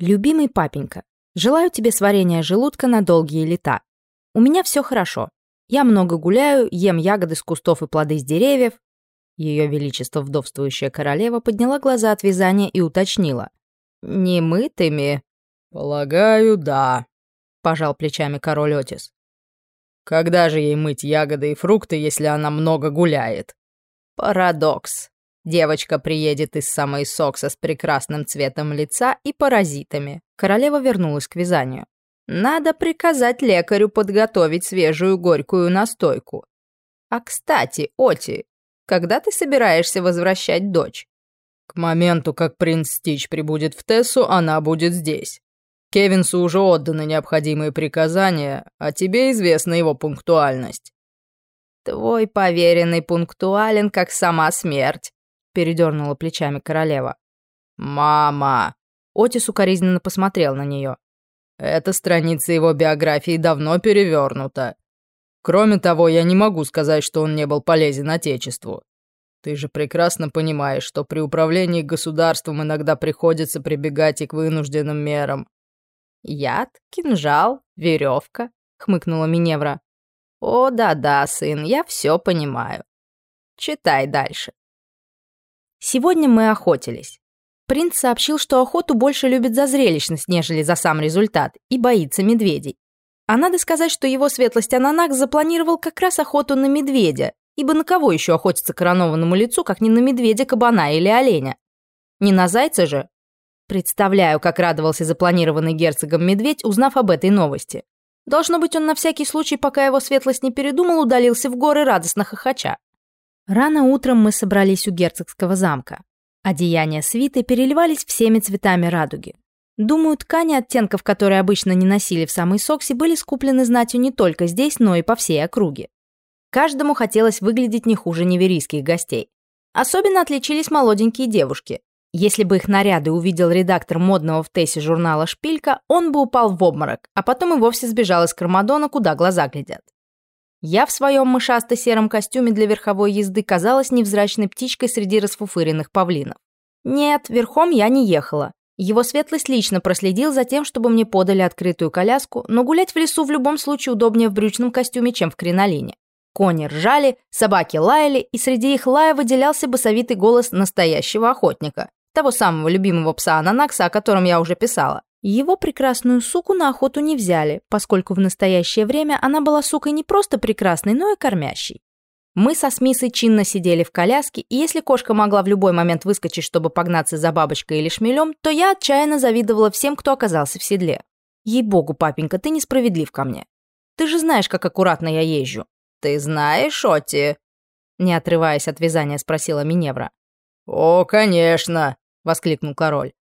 Любимый папенька, желаю тебе сварения желудка на долгие лета. У меня все хорошо. Я много гуляю, ем ягоды с кустов и плоды с деревьев. Ее Величество вдовствующая королева подняла глаза от вязания и уточнила. «Немытыми?» «Полагаю, да», — пожал плечами король Отис. «Когда же ей мыть ягоды и фрукты, если она много гуляет?» «Парадокс. Девочка приедет из самой Сокса с прекрасным цветом лица и паразитами». Королева вернулась к вязанию. «Надо приказать лекарю подготовить свежую горькую настойку. А кстати, Оти, когда ты собираешься возвращать дочь?» «К моменту, как принц Стич прибудет в Тессу, она будет здесь. Кевинсу уже отданы необходимые приказания, а тебе известна его пунктуальность». «Твой поверенный пунктуален, как сама смерть», — передернула плечами королева. «Мама!» — Отис укоризненно посмотрел на нее. «Эта страница его биографии давно перевернута. Кроме того, я не могу сказать, что он не был полезен Отечеству. Ты же прекрасно понимаешь, что при управлении государством иногда приходится прибегать и к вынужденным мерам». «Яд, кинжал, веревка», — хмыкнула Миневра. «О, да-да, сын, я все понимаю. Читай дальше». Сегодня мы охотились. Принц сообщил, что охоту больше любит за зрелищность, нежели за сам результат, и боится медведей. А надо сказать, что его светлость Ананак запланировал как раз охоту на медведя, ибо на кого еще охотиться коронованному лицу, как не на медведя, кабана или оленя? Не на зайца же? Представляю, как радовался запланированный герцогом медведь, узнав об этой новости. Должно быть, он на всякий случай, пока его светлость не передумал, удалился в горы радостно хохоча. Рано утром мы собрались у герцогского замка. Одеяния свиты переливались всеми цветами радуги. Думаю, ткани оттенков, которые обычно не носили в самой Соксе, были скуплены знатью не только здесь, но и по всей округе. Каждому хотелось выглядеть не хуже неверийских гостей. Особенно отличились молоденькие девушки. Если бы их наряды увидел редактор модного в Тессе журнала «Шпилька», он бы упал в обморок, а потом и вовсе сбежал из Кармадона, куда глаза глядят. Я в своем мышасто-сером костюме для верховой езды казалась невзрачной птичкой среди расфуфыренных павлинов. Нет, верхом я не ехала. Его светлость лично проследил за тем, чтобы мне подали открытую коляску, но гулять в лесу в любом случае удобнее в брючном костюме, чем в кринолине. Кони ржали, собаки лаяли, и среди их лая выделялся басовитый голос настоящего охотника, того самого любимого пса Ананакса, о котором я уже писала. Его прекрасную суку на охоту не взяли, поскольку в настоящее время она была сукой не просто прекрасной, но и кормящей. Мы со Смисой чинно сидели в коляске, и если кошка могла в любой момент выскочить, чтобы погнаться за бабочкой или шмелем, то я отчаянно завидовала всем, кто оказался в седле. Ей-богу, папенька, ты несправедлив ко мне. Ты же знаешь, как аккуратно я езжу. Ты знаешь, Оти? Не отрываясь от вязания, спросила Миневра. «О, конечно!» — воскликнул король.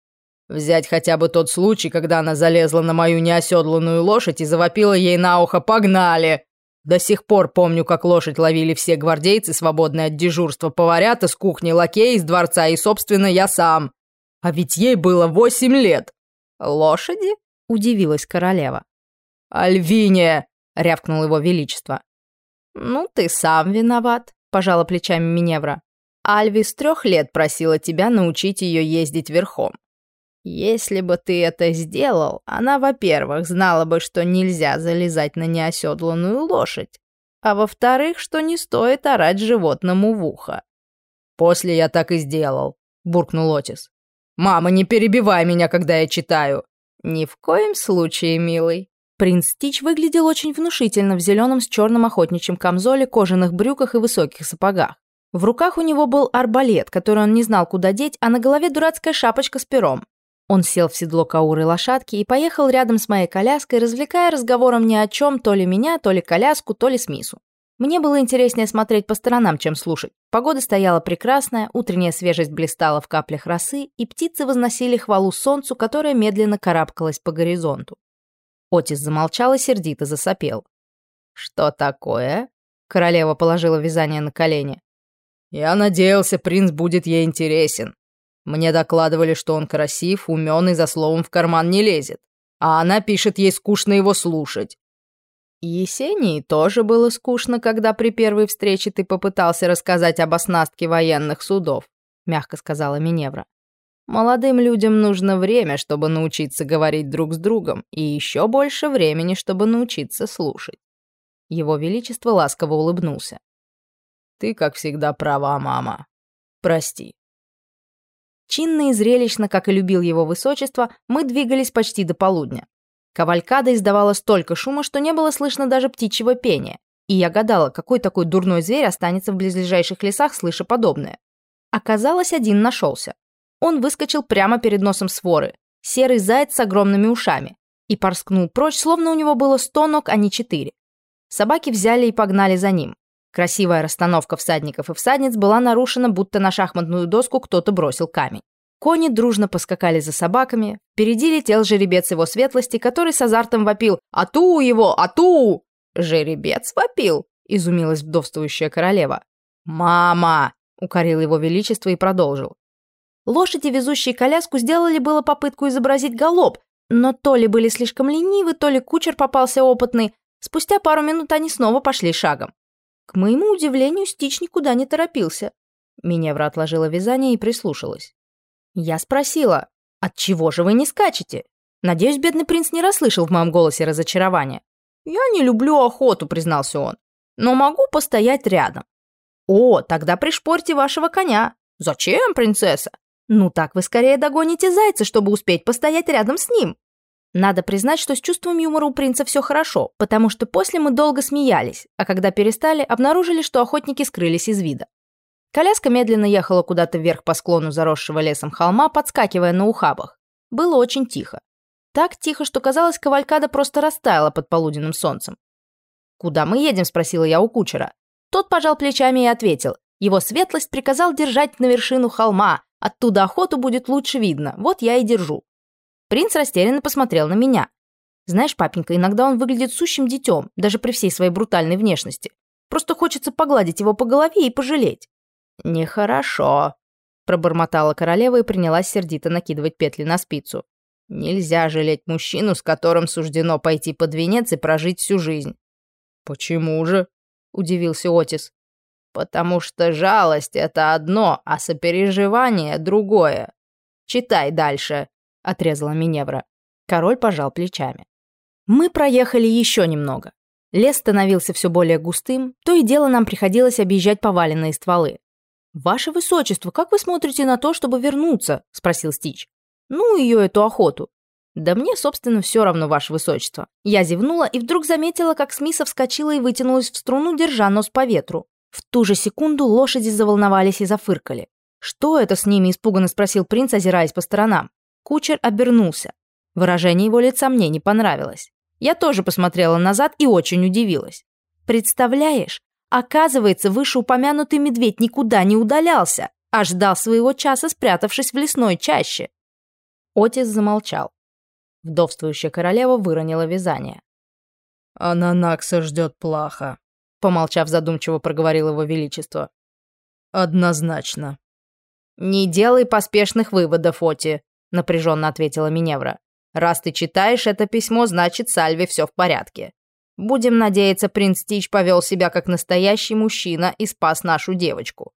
«Взять хотя бы тот случай, когда она залезла на мою неоседланную лошадь и завопила ей на ухо «Погнали!» До сих пор помню, как лошадь ловили все гвардейцы, свободные от дежурства, поварята с кухни, лакеи из дворца и, собственно, я сам. А ведь ей было восемь лет. Лошади? Удивилась королева. Альвиния! рявкнул его величество. Ну, ты сам виноват, пожала плечами Миневра. Альви с трех лет просила тебя научить ее ездить верхом. Если бы ты это сделал, она, во-первых, знала бы, что нельзя залезать на неоседланную лошадь, а во-вторых, что не стоит орать животному в ухо. «После я так и сделал», — буркнул Отис. «Мама, не перебивай меня, когда я читаю». «Ни в коем случае, милый». Принц Стич выглядел очень внушительно в зеленом с черным охотничьем камзоле, кожаных брюках и высоких сапогах. В руках у него был арбалет, который он не знал, куда деть, а на голове дурацкая шапочка с пером. Он сел в седло кауры лошадки и поехал рядом с моей коляской, развлекая разговором ни о чем то ли меня, то ли коляску, то ли Смису. Мне было интереснее смотреть по сторонам, чем слушать. Погода стояла прекрасная, утренняя свежесть блистала в каплях росы, и птицы возносили хвалу солнцу, которое медленно карабкалось по горизонту. Отис замолчал и сердито засопел. «Что такое?» Королева положила вязание на колени. «Я надеялся, принц будет ей интересен. Мне докладывали, что он красив, умен и за словом в карман не лезет. А она пишет, ей скучно его слушать. Есении тоже было скучно, когда при первой встрече ты попытался рассказать об оснастке военных судов, мягко сказала Миневра. Молодым людям нужно время, чтобы научиться говорить друг с другом, и еще больше времени, чтобы научиться слушать. Его Величество ласково улыбнулся. «Ты, как всегда, права, мама. Прости». Чинно и зрелищно, как и любил его высочество, мы двигались почти до полудня. Кавалькада издавала столько шума, что не было слышно даже птичьего пения, и я гадала, какой такой дурной зверь останется в близлежащих лесах, слыша подобное. Оказалось, один нашелся. Он выскочил прямо перед носом своры, серый заяц с огромными ушами, и порскнул прочь, словно у него было сто ног, а не четыре. Собаки взяли и погнали за ним. Красивая расстановка всадников и всадниц была нарушена, будто на шахматную доску кто-то бросил камень. Кони дружно поскакали за собаками. Впереди летел жеребец его светлости, который с азартом вопил «Ату его! Ату!» «Жеребец вопил!» — изумилась вдовствующая королева. «Мама!» — укорил его величество и продолжил. Лошади, везущие коляску, сделали было попытку изобразить галоп, но то ли были слишком ленивы, то ли кучер попался опытный. Спустя пару минут они снова пошли шагом. К моему удивлению, Стич никуда не торопился. Миневра отложила вязание и прислушалась. Я спросила, от чего же вы не скачете? Надеюсь, бедный принц не расслышал в моем голосе разочарования. «Я не люблю охоту», — признался он, — «но могу постоять рядом». «О, тогда пришпорьте вашего коня». «Зачем, принцесса?» «Ну так вы скорее догоните зайца, чтобы успеть постоять рядом с ним». Надо признать, что с чувством юмора у принца все хорошо, потому что после мы долго смеялись, а когда перестали, обнаружили, что охотники скрылись из вида. Коляска медленно ехала куда-то вверх по склону заросшего лесом холма, подскакивая на ухабах. Было очень тихо. Так тихо, что казалось, кавалькада просто растаяла под полуденным солнцем. «Куда мы едем?» – спросила я у кучера. Тот пожал плечами и ответил. Его светлость приказал держать на вершину холма, оттуда охоту будет лучше видно, вот я и держу. Принц растерянно посмотрел на меня. Знаешь, папенька, иногда он выглядит сущим детем, даже при всей своей брутальной внешности. Просто хочется погладить его по голове и пожалеть. «Нехорошо», — пробормотала королева и принялась сердито накидывать петли на спицу. «Нельзя жалеть мужчину, с которым суждено пойти под венец и прожить всю жизнь». «Почему же?» — удивился Отис. «Потому что жалость — это одно, а сопереживание — другое. Читай дальше», — отрезала Миневра. Король пожал плечами. Мы проехали еще немного. Лес становился все более густым, то и дело нам приходилось объезжать поваленные стволы. «Ваше высочество, как вы смотрите на то, чтобы вернуться?» — спросил Стич. «Ну, ее эту охоту». «Да мне, собственно, все равно, ваше высочество». Я зевнула и вдруг заметила, как Смиса вскочила и вытянулась в струну, держа нос по ветру. В ту же секунду лошади заволновались и зафыркали. «Что это с ними?» – испуганно спросил принц, озираясь по сторонам. Кучер обернулся. Выражение его лица мне не понравилось. Я тоже посмотрела назад и очень удивилась. «Представляешь, оказывается, вышеупомянутый медведь никуда не удалялся, а ждал своего часа, спрятавшись в лесной чаще». Отис замолчал. Вдовствующая королева выронила вязание. «Ананакса ждет плохо», — помолчав задумчиво проговорил его величество. «Однозначно». «Не делай поспешных выводов, Оти», — напряженно ответила Миневра. «Раз ты читаешь это письмо, значит, с Альви все в порядке. Будем надеяться, принц Тич повел себя как настоящий мужчина и спас нашу девочку».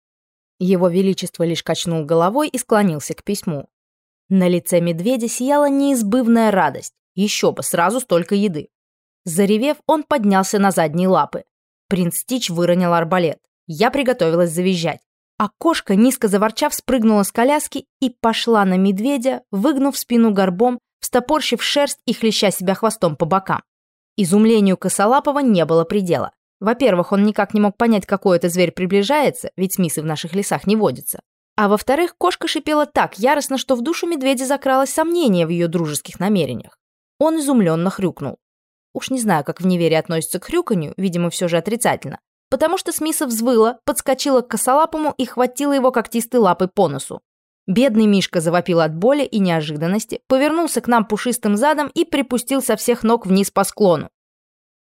Его Величество лишь качнул головой и склонился к письму. На лице медведя сияла неизбывная радость. Еще бы, сразу столько еды. Заревев, он поднялся на задние лапы. Принц Тич выронил арбалет. Я приготовилась завизжать а кошка, низко заворчав, спрыгнула с коляски и пошла на медведя, выгнув спину горбом, встопорщив шерсть и хлеща себя хвостом по бокам. Изумлению Косолапова не было предела. Во-первых, он никак не мог понять, какой это зверь приближается, ведь смисы в наших лесах не водятся. А во-вторых, кошка шипела так яростно, что в душу медведя закралось сомнение в ее дружеских намерениях. Он изумленно хрюкнул. Уж не знаю, как в невере относится к хрюканью, видимо, все же отрицательно потому что Смиса взвыла, подскочила к косолапому и хватила его когтистой лапой по носу. Бедный Мишка завопил от боли и неожиданности, повернулся к нам пушистым задом и припустил со всех ног вниз по склону.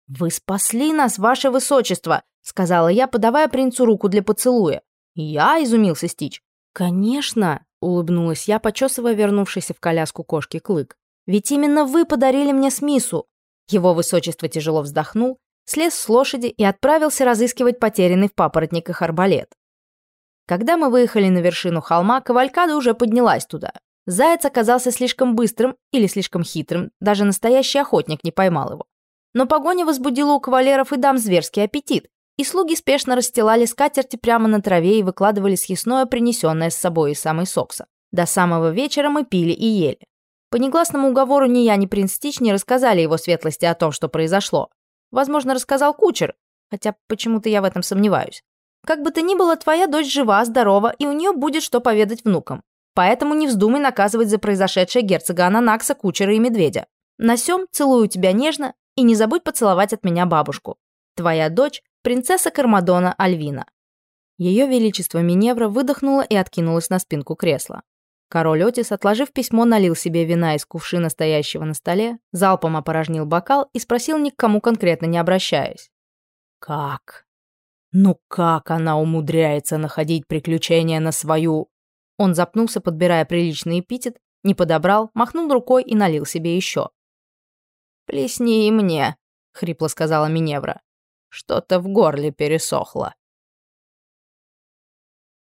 «Вы спасли нас, ваше высочество», — сказала я, подавая принцу руку для поцелуя. «Я?» — изумился Стич. «Конечно», — улыбнулась я, почесывая вернувшийся в коляску кошки клык. «Ведь именно вы подарили мне Смису». Его высочество тяжело вздохнул слез с лошади и отправился разыскивать потерянный в папоротниках арбалет. Когда мы выехали на вершину холма, кавалькада уже поднялась туда. Заяц оказался слишком быстрым или слишком хитрым, даже настоящий охотник не поймал его. Но погоня возбудила у кавалеров и дам зверский аппетит, и слуги спешно расстилали скатерти прямо на траве и выкладывали съестное, принесенное с собой из самой Сокса. До самого вечера мы пили и ели. По негласному уговору ни я, ни принц Стич не рассказали его светлости о том, что произошло. Возможно, рассказал кучер, хотя почему-то я в этом сомневаюсь. Как бы то ни было, твоя дочь жива, здорова, и у нее будет что поведать внукам. Поэтому не вздумай наказывать за произошедшее герцога Ананакса, кучера и медведя. На сём целую тебя нежно и не забудь поцеловать от меня бабушку. Твоя дочь – принцесса Кармадона Альвина». Ее величество Миневра выдохнула и откинулась на спинку кресла. Король Отис, отложив письмо, налил себе вина из кувшина, стоящего на столе, залпом опорожнил бокал и спросил ни к кому конкретно не обращаясь. «Как? Ну как она умудряется находить приключения на свою он запнулся, подбирая приличный эпитет, не подобрал, махнул рукой и налил себе еще. «Плесни и мне», — хрипло сказала Миневра. «Что-то в горле пересохло».